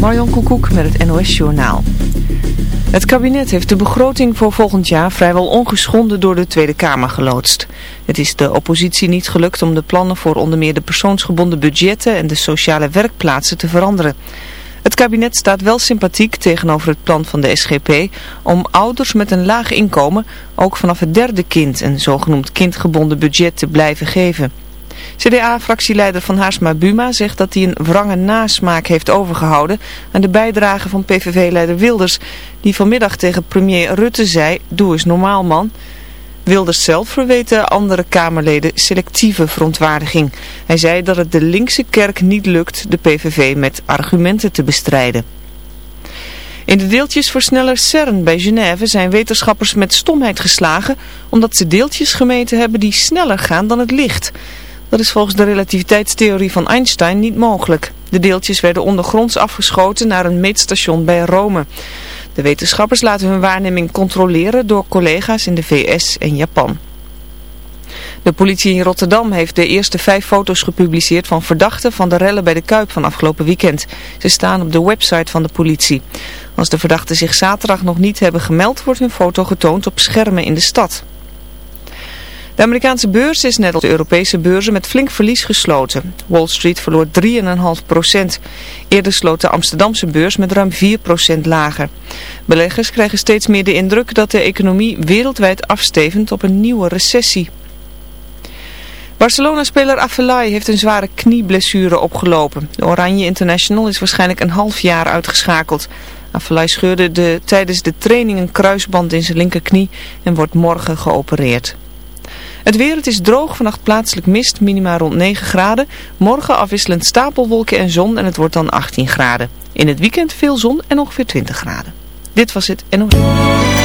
Marjon Koekoek met het NOS Journaal. Het kabinet heeft de begroting voor volgend jaar vrijwel ongeschonden door de Tweede Kamer geloodst. Het is de oppositie niet gelukt om de plannen voor onder meer de persoonsgebonden budgetten en de sociale werkplaatsen te veranderen. Het kabinet staat wel sympathiek tegenover het plan van de SGP om ouders met een laag inkomen ook vanaf het derde kind een zogenoemd kindgebonden budget te blijven geven. CDA-fractieleider van Haarsma Buma zegt dat hij een wrange nasmaak heeft overgehouden aan de bijdrage van PVV-leider Wilders, die vanmiddag tegen premier Rutte zei, doe eens normaal man. Wilders zelf verweten andere Kamerleden selectieve verontwaardiging. Hij zei dat het de linkse kerk niet lukt de PVV met argumenten te bestrijden. In de deeltjesversneller CERN bij Genève zijn wetenschappers met stomheid geslagen omdat ze deeltjes gemeten hebben die sneller gaan dan het licht. Dat is volgens de relativiteitstheorie van Einstein niet mogelijk. De deeltjes werden ondergronds afgeschoten naar een meetstation bij Rome. De wetenschappers laten hun waarneming controleren door collega's in de VS en Japan. De politie in Rotterdam heeft de eerste vijf foto's gepubliceerd van verdachten van de rellen bij de Kuip van afgelopen weekend. Ze staan op de website van de politie. Als de verdachten zich zaterdag nog niet hebben gemeld, wordt hun foto getoond op schermen in de stad. De Amerikaanse beurs is net als de Europese beurzen met flink verlies gesloten. Wall Street verloor 3,5 procent. Eerder sloot de Amsterdamse beurs met ruim 4 procent lager. Beleggers krijgen steeds meer de indruk dat de economie wereldwijd afstevend op een nieuwe recessie. Barcelona-speler Afelay heeft een zware knieblessure opgelopen. De Oranje International is waarschijnlijk een half jaar uitgeschakeld. Afelay scheurde de, tijdens de training een kruisband in zijn linkerknie en wordt morgen geopereerd. Het weer, het is droog, vannacht plaatselijk mist, minima rond 9 graden. Morgen afwisselend stapelwolken en zon en het wordt dan 18 graden. In het weekend veel zon en ongeveer 20 graden. Dit was het NOS.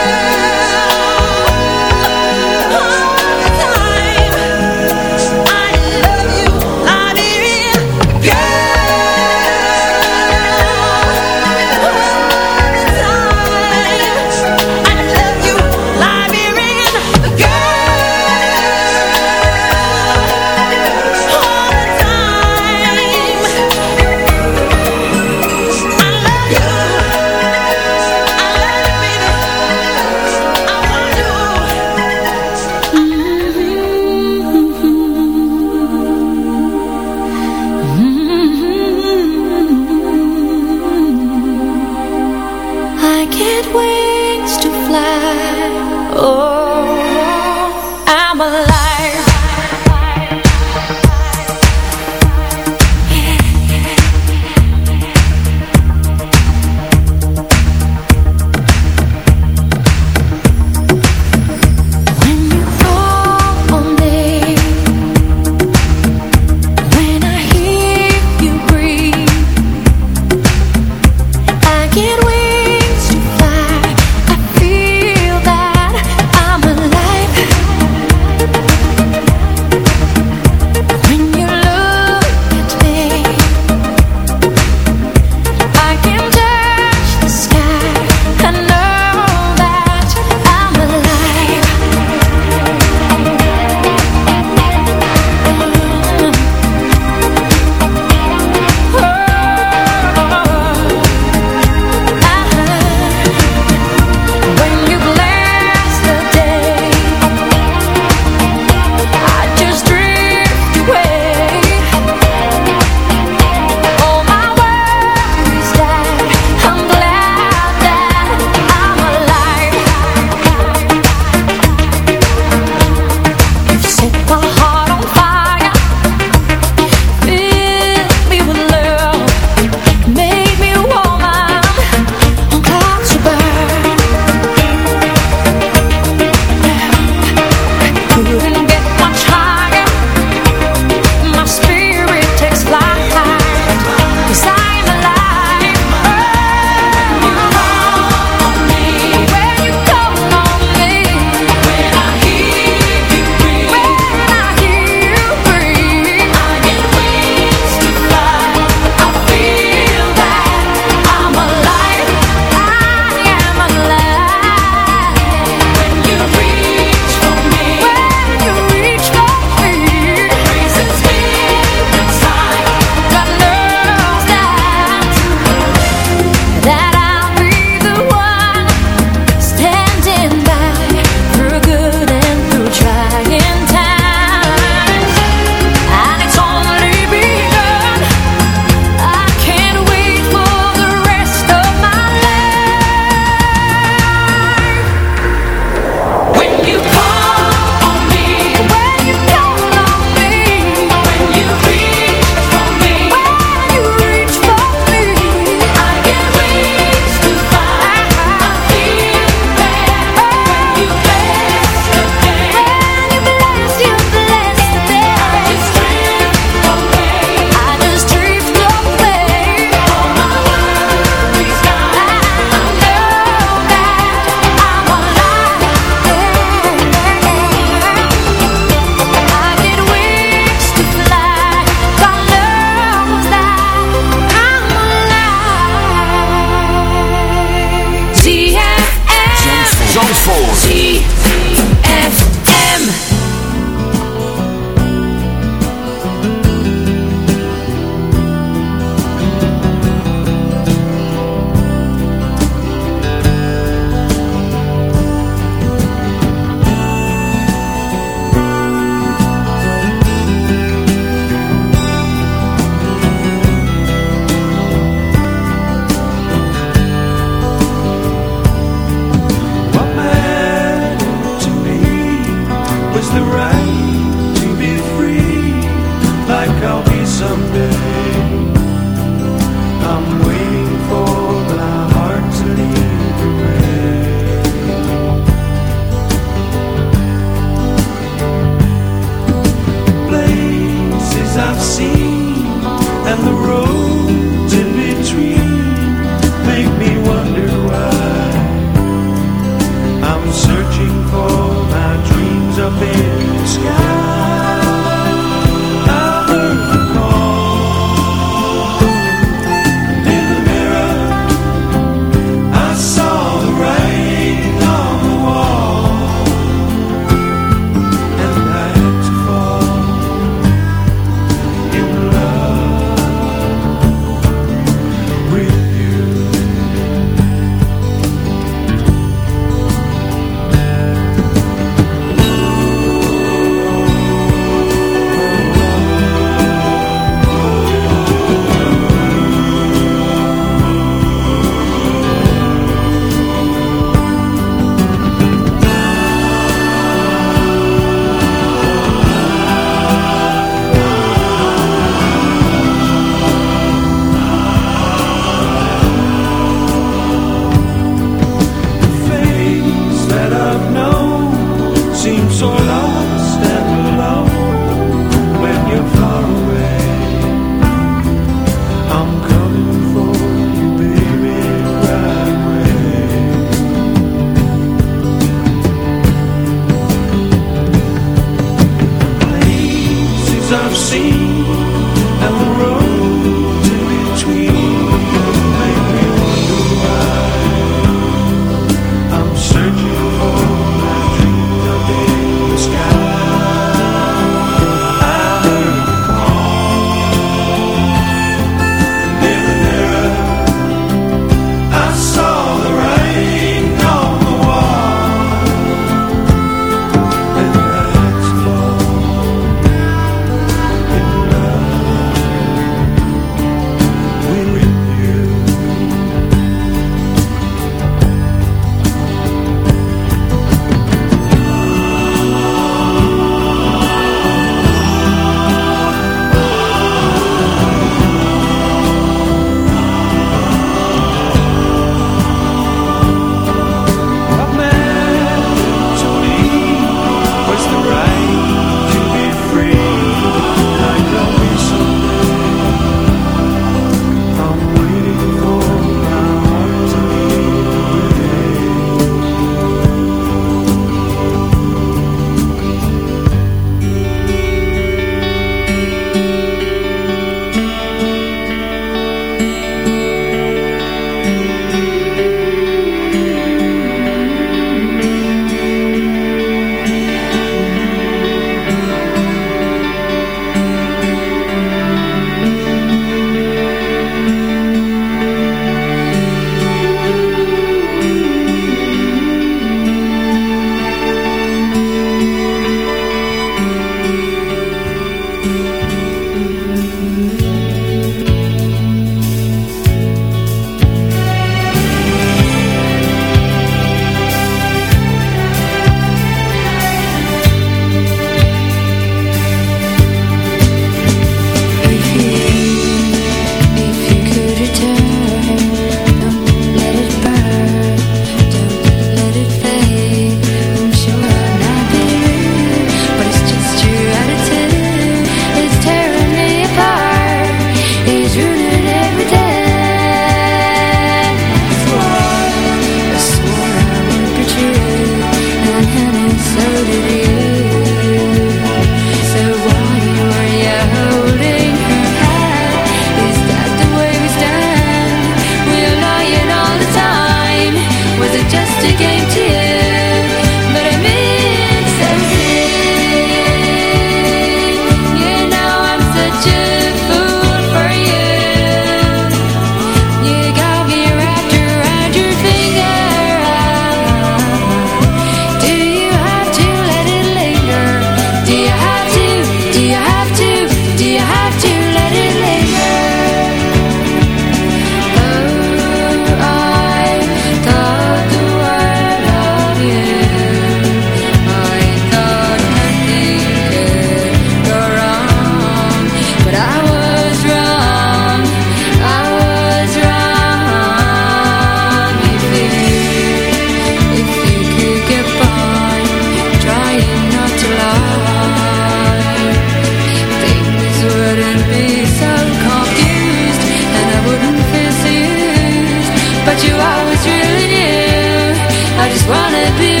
you, I was really new. I just wanna be.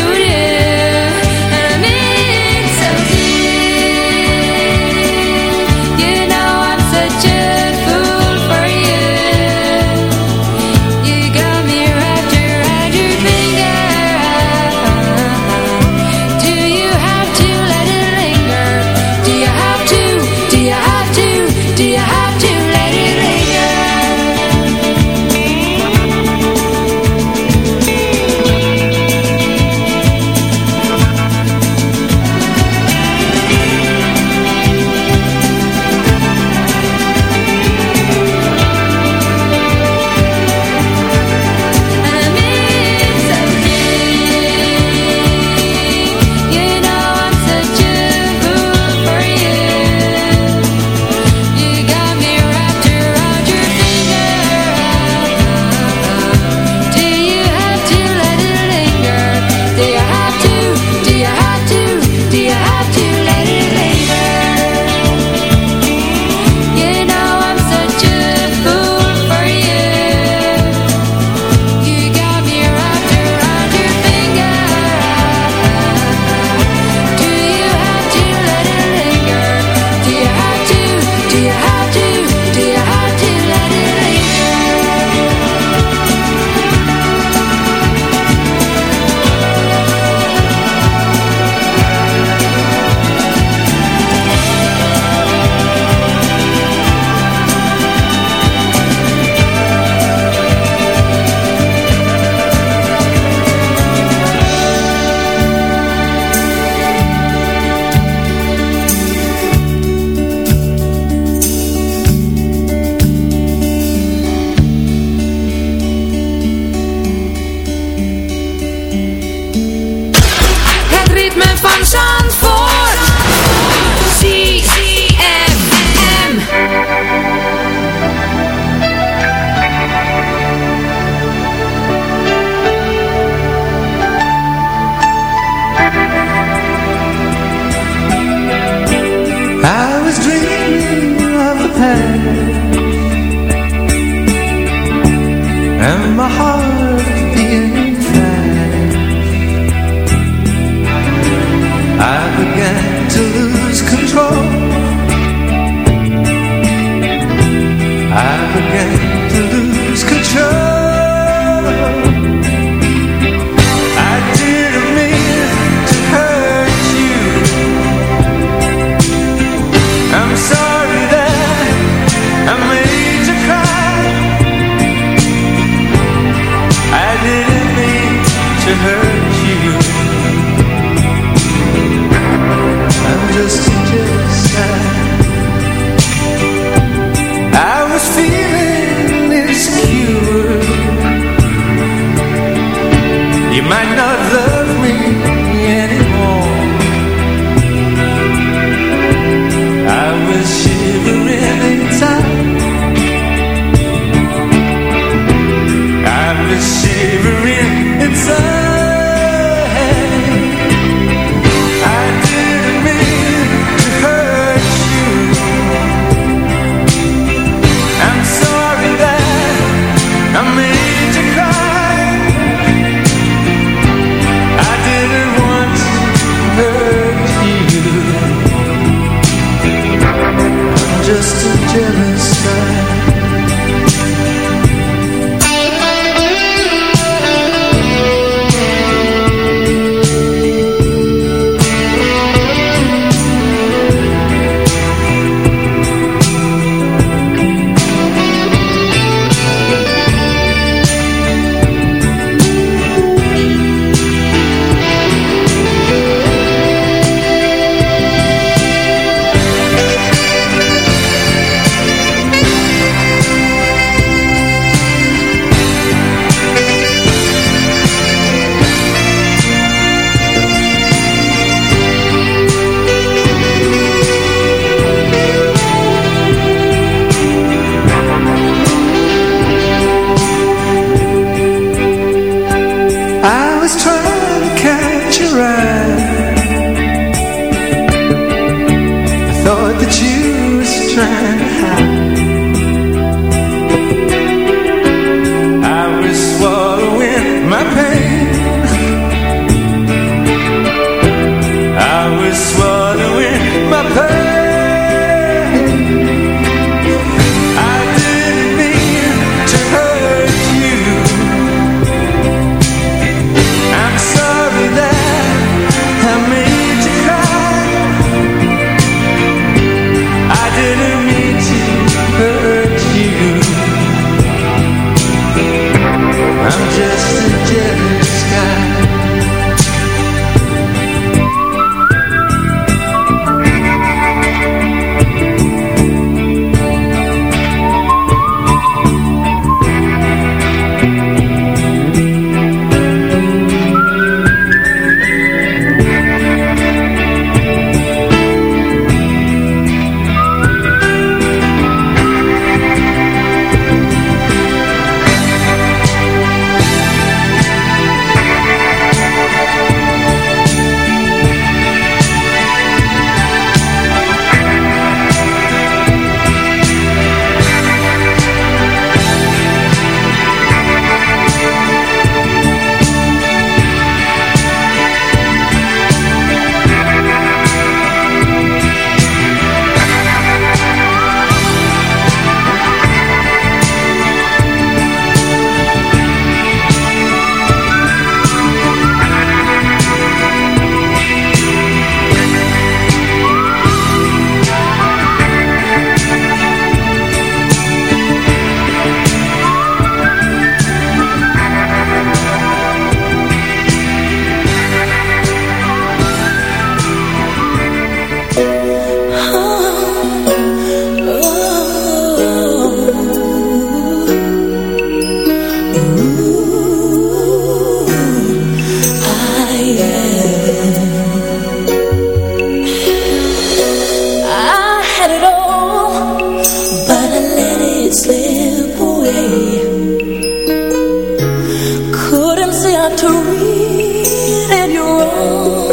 Oh.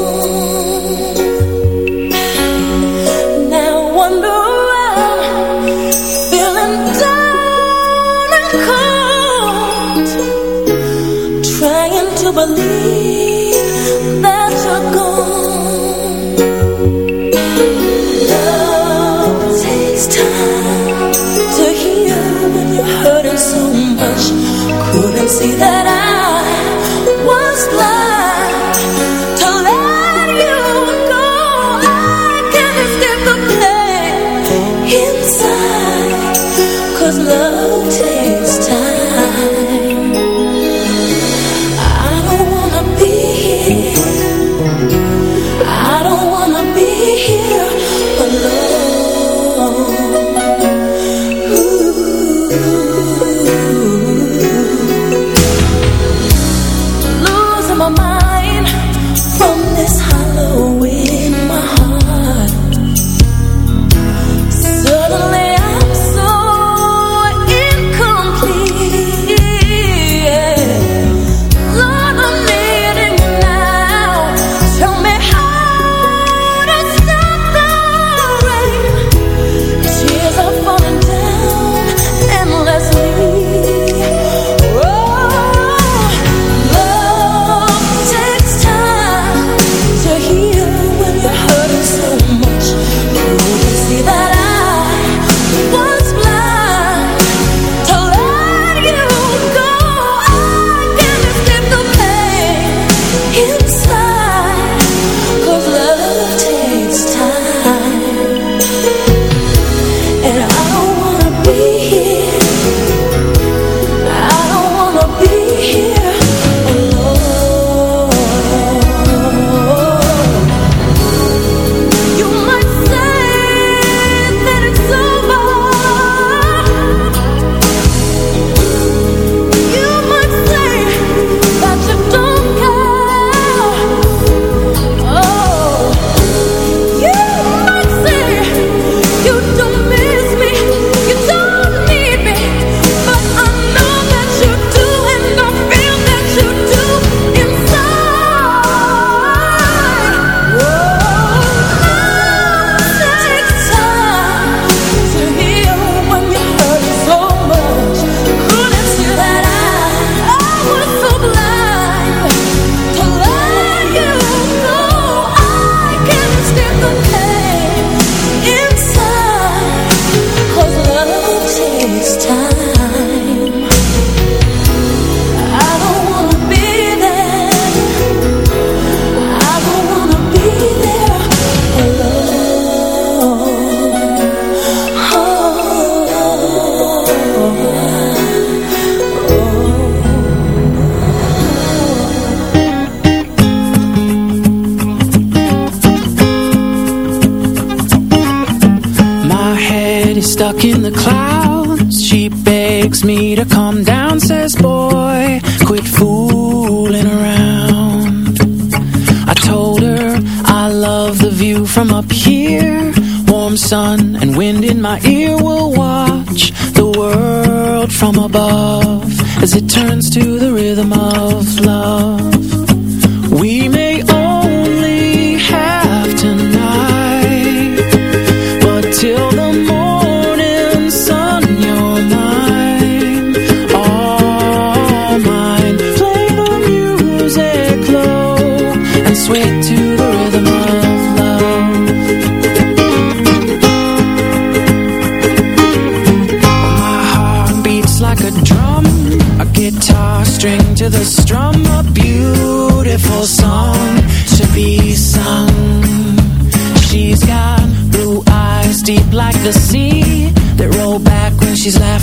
The sea. That roll back when she's laughing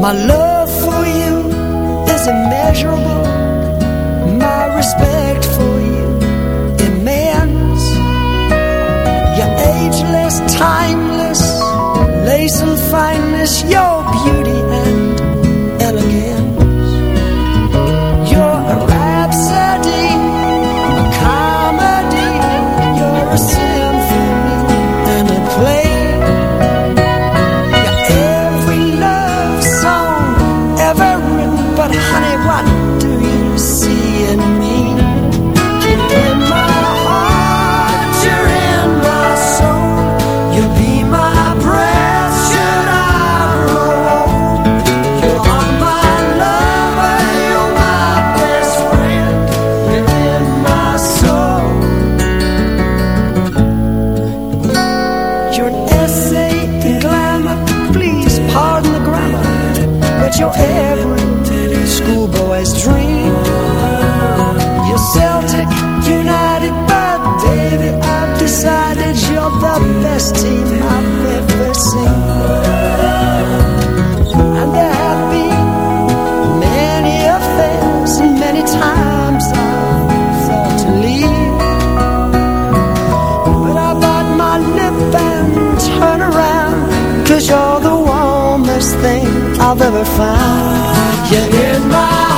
My love for you is immeasurable. My respect for you immense. Your ageless, timeless, lace and fineness, your beauty. I've ever found. you in my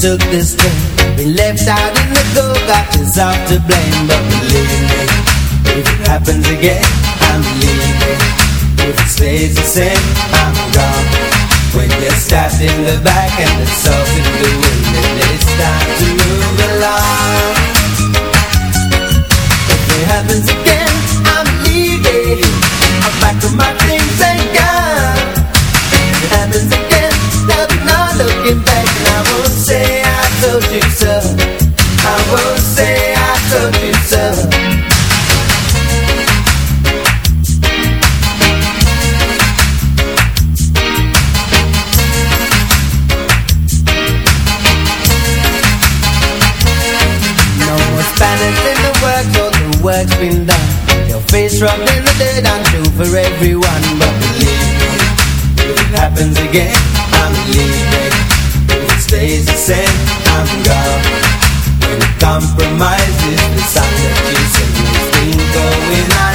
took this thing. Been left out in the cold, got yourself to blame, but believe me, if it happens again, I'm leaving. If it stays the same, I'm gone. When you're stabbed in the back and the salt in the wind And it's time to move along If it happens again, I'm leaving I'm back with my looking back and I won't say I told you so. I won't say I told you so. No more Spanish in the works, all the work's been done. Your face rubbed in the dirt, I'm true for everyone But believe me, if it happens again, I'm leaving stays the same I'm gone. When it compromises the You say you've been going out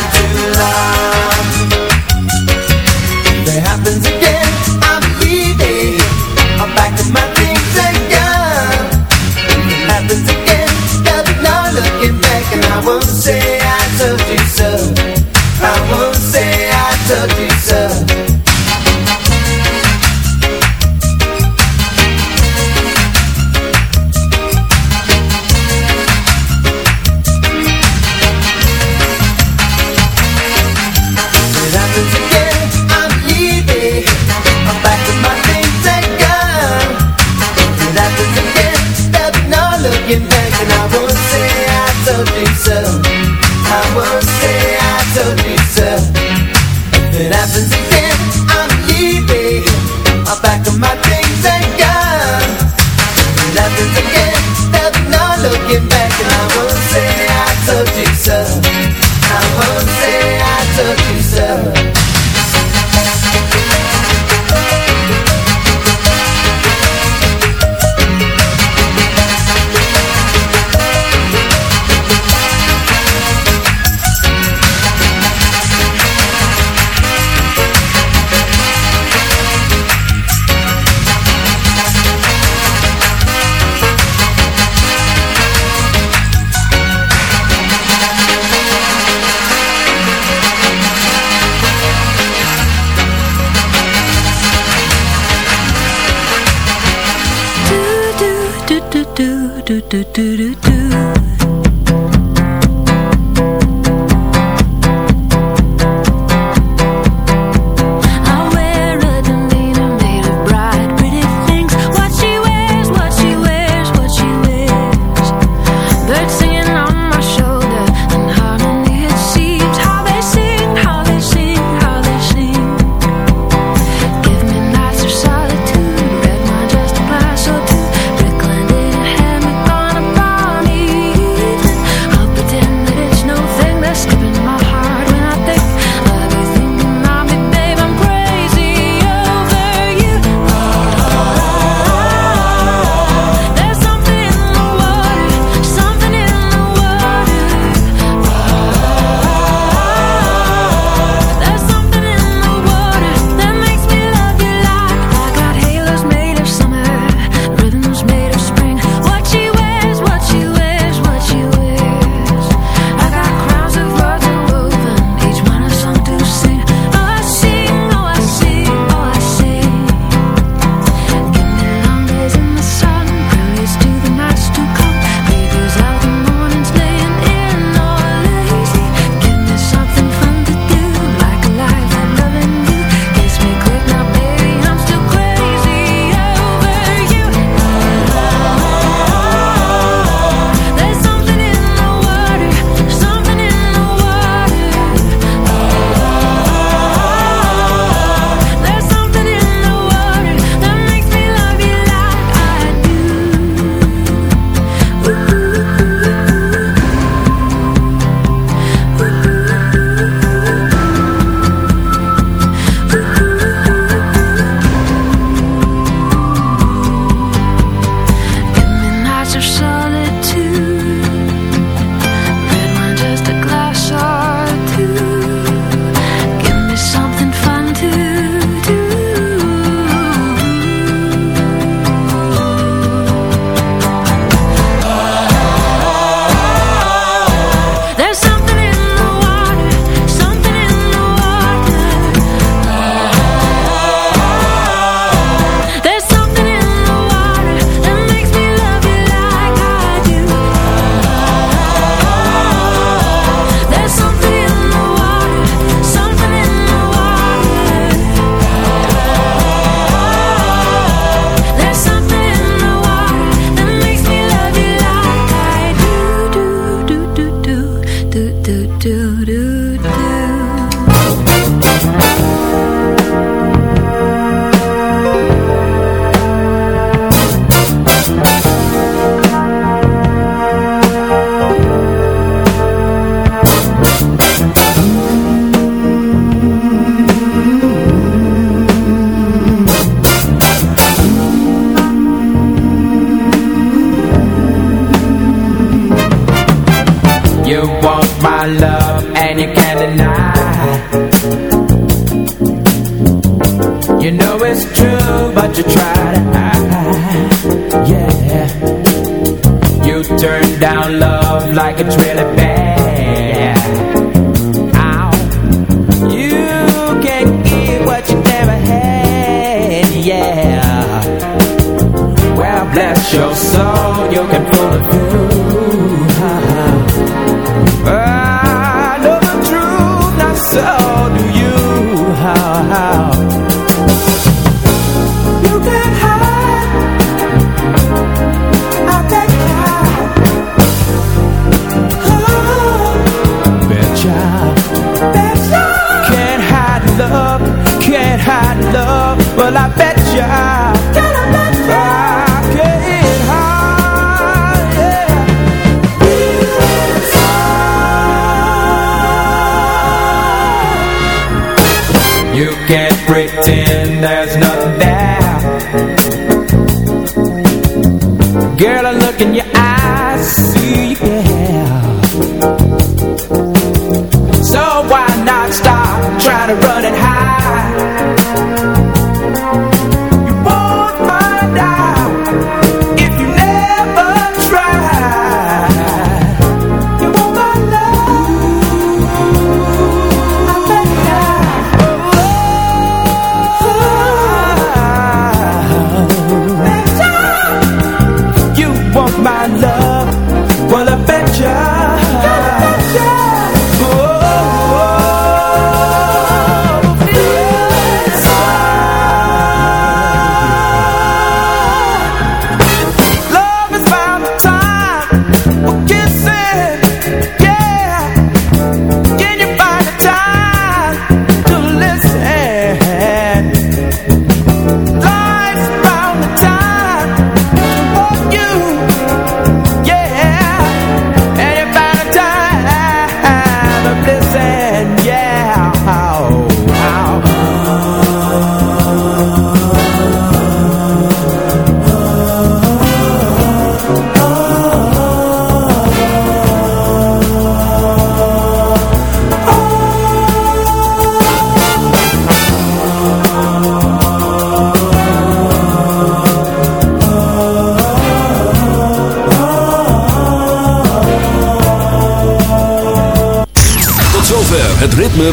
Girl, I look in your eyes